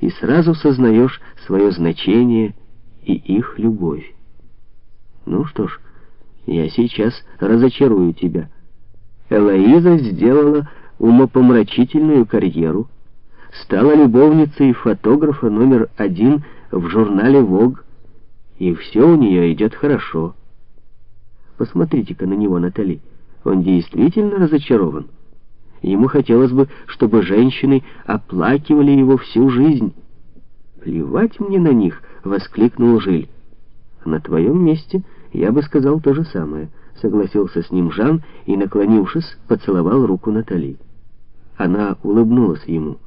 и сразу сознаешь свое значение и их любовь. Ну что ж, я сейчас разочарую тебя. Элоиза сделала умопомрачительную карьеру, стала любовницей фотографа номер один в журнале «Вог», и все у нее идет хорошо. Посмотрите-ка на него, Натали. Он действительно разочарован. Ему хотелось бы, чтобы женщины оплакивали его всю жизнь. «Плевать мне на них!» — воскликнул Жиль. «На твоем месте я бы сказал то же самое», — согласился с ним Жан и, наклонившись, поцеловал руку Натали. Она улыбнулась ему.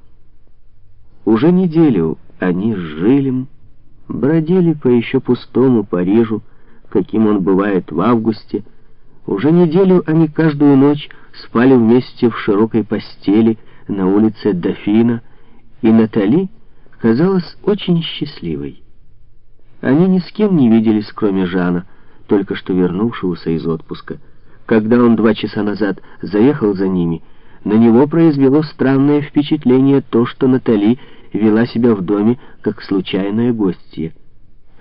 Уже неделю они с Жилем бродили по еще пустому Парижу, каким он бывает в августе. Уже неделю они каждую ночь спали вместе в широкой постели на улице Дофина, и Натали казалась очень счастливой. Они ни с кем не виделись, кроме Жана, только что вернувшегося из отпуска. Когда он два часа назад заехал за ними, на него произвело странное впечатление то, что Натали вела себя в доме как случайная гостья.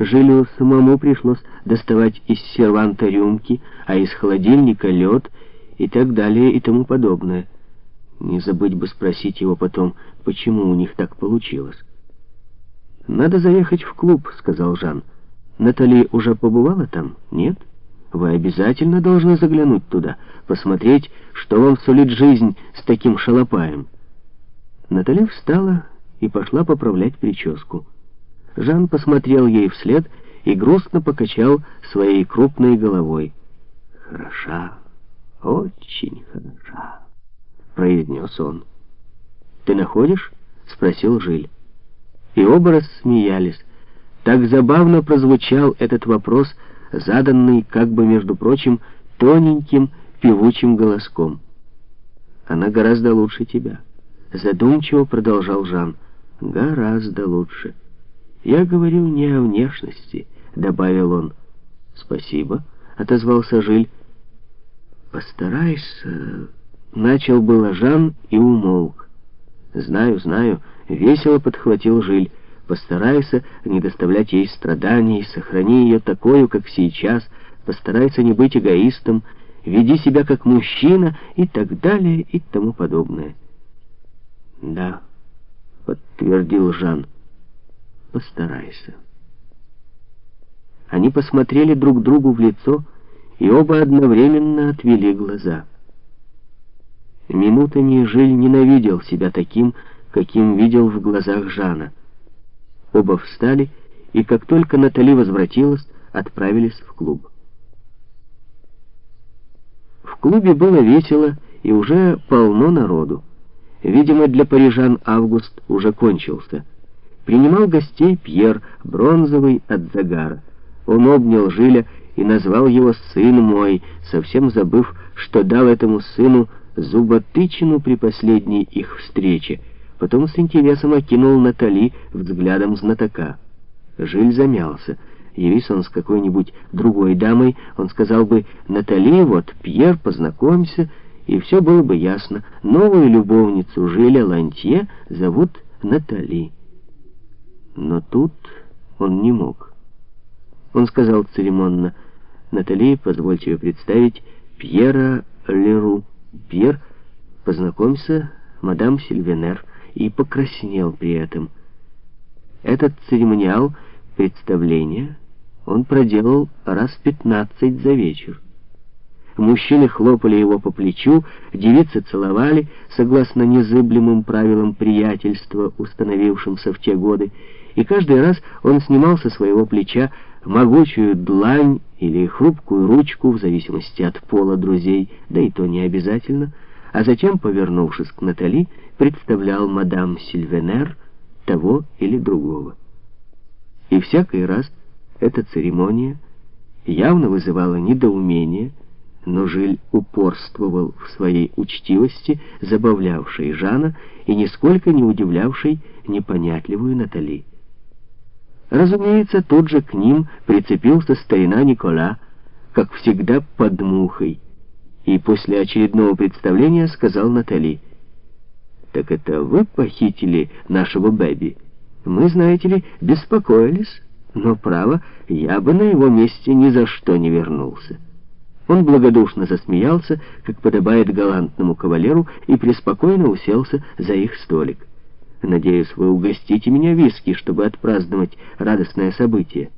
Жилю самому пришлось доставать из серванта рюмки, а из холодильника лед и так далее и тому подобное. Не забыть бы спросить его потом, почему у них так получилось. «Надо заехать в клуб», — сказал Жан. «Натали уже побывала там? Нет? Вы обязательно должны заглянуть туда, посмотреть, что вам сулит жизнь с таким шалопаем». Натали встала и пошла поправлять прическу. Жан посмотрел ей вслед и грустно покачал своей крупной головой. «Хороша, очень хороша», — произнес он. «Ты находишь?» — спросил Жиль. И оба рассмеялись. Так забавно прозвучал этот вопрос, заданный, как бы, между прочим, тоненьким, певучим голоском. «Она гораздо лучше тебя», — задумчиво продолжал Жан. «Гораздо лучше». «Я говорю не о внешности», — добавил он. «Спасибо», — отозвался Жиль. «Постарайся...» — начал было Жан и умолк. «Знаю, знаю», — весело подхватил Жиль. «Постарайся не доставлять ей страданий, сохрани ее такую, как сейчас, постарайся не быть эгоистом, веди себя как мужчина и так далее и тому подобное». «Да», — подтвердил Жан постарайся. Они посмотрели друг другу в лицо и оба одновременно отвели глаза. Минутами Жиль ненавидел себя таким, каким видел в глазах Жана. Оба встали, и как только Натали возвратилась, отправились в клуб. В клубе было весело и уже полно народу. Видимо, для парижан август уже кончился — Принимал гостей Пьер, бронзовый от загара. Он обнял Жиля и назвал его «сын мой», совсем забыв, что дал этому сыну зуботычину при последней их встрече. Потом с интересом окинул Натали взглядом знатока. Жиль замялся. Явись он с какой-нибудь другой дамой, он сказал бы «Натали, вот, Пьер, познакомься», и все было бы ясно. Новую любовницу Жиля Лантье зовут Натали. Но тут он не мог. Он сказал церемонно, «Натали, позвольте ее представить, Пьера Леру. Пьер, познакомься, мадам Сильвенер», и покраснел при этом. Этот церемониал представления он проделал раз пятнадцать за вечер. Мужчины хлопали его по плечу, девицы целовали, согласно незыблемым правилам приятельства, установившимся в те годы, и каждый раз он снимал со своего плеча могучую длань или хрупкую ручку, в зависимости от пола друзей, да и то не обязательно, а затем, повернувшись к Натали, представлял мадам Сильвенер того или другого. И всякий раз эта церемония явно вызывала недоумение, но Жиль упорствовал в своей учтивости, забавлявшей Жана и нисколько не удивлявшей непонятливую Натали. Разумеется, тут же к ним прицепился старина Никола, как всегда под мухой, и после очередного представления сказал Натали, «Так это вы похитили нашего Бэби?» Мы, знаете ли, беспокоились, но, право, я бы на его месте ни за что не вернулся». Он благодушно засмеялся, как подобает галантному кавалеру, и преспокойно уселся за их столик. «Надеюсь, вы угостите меня виски, чтобы отпраздновать радостное событие».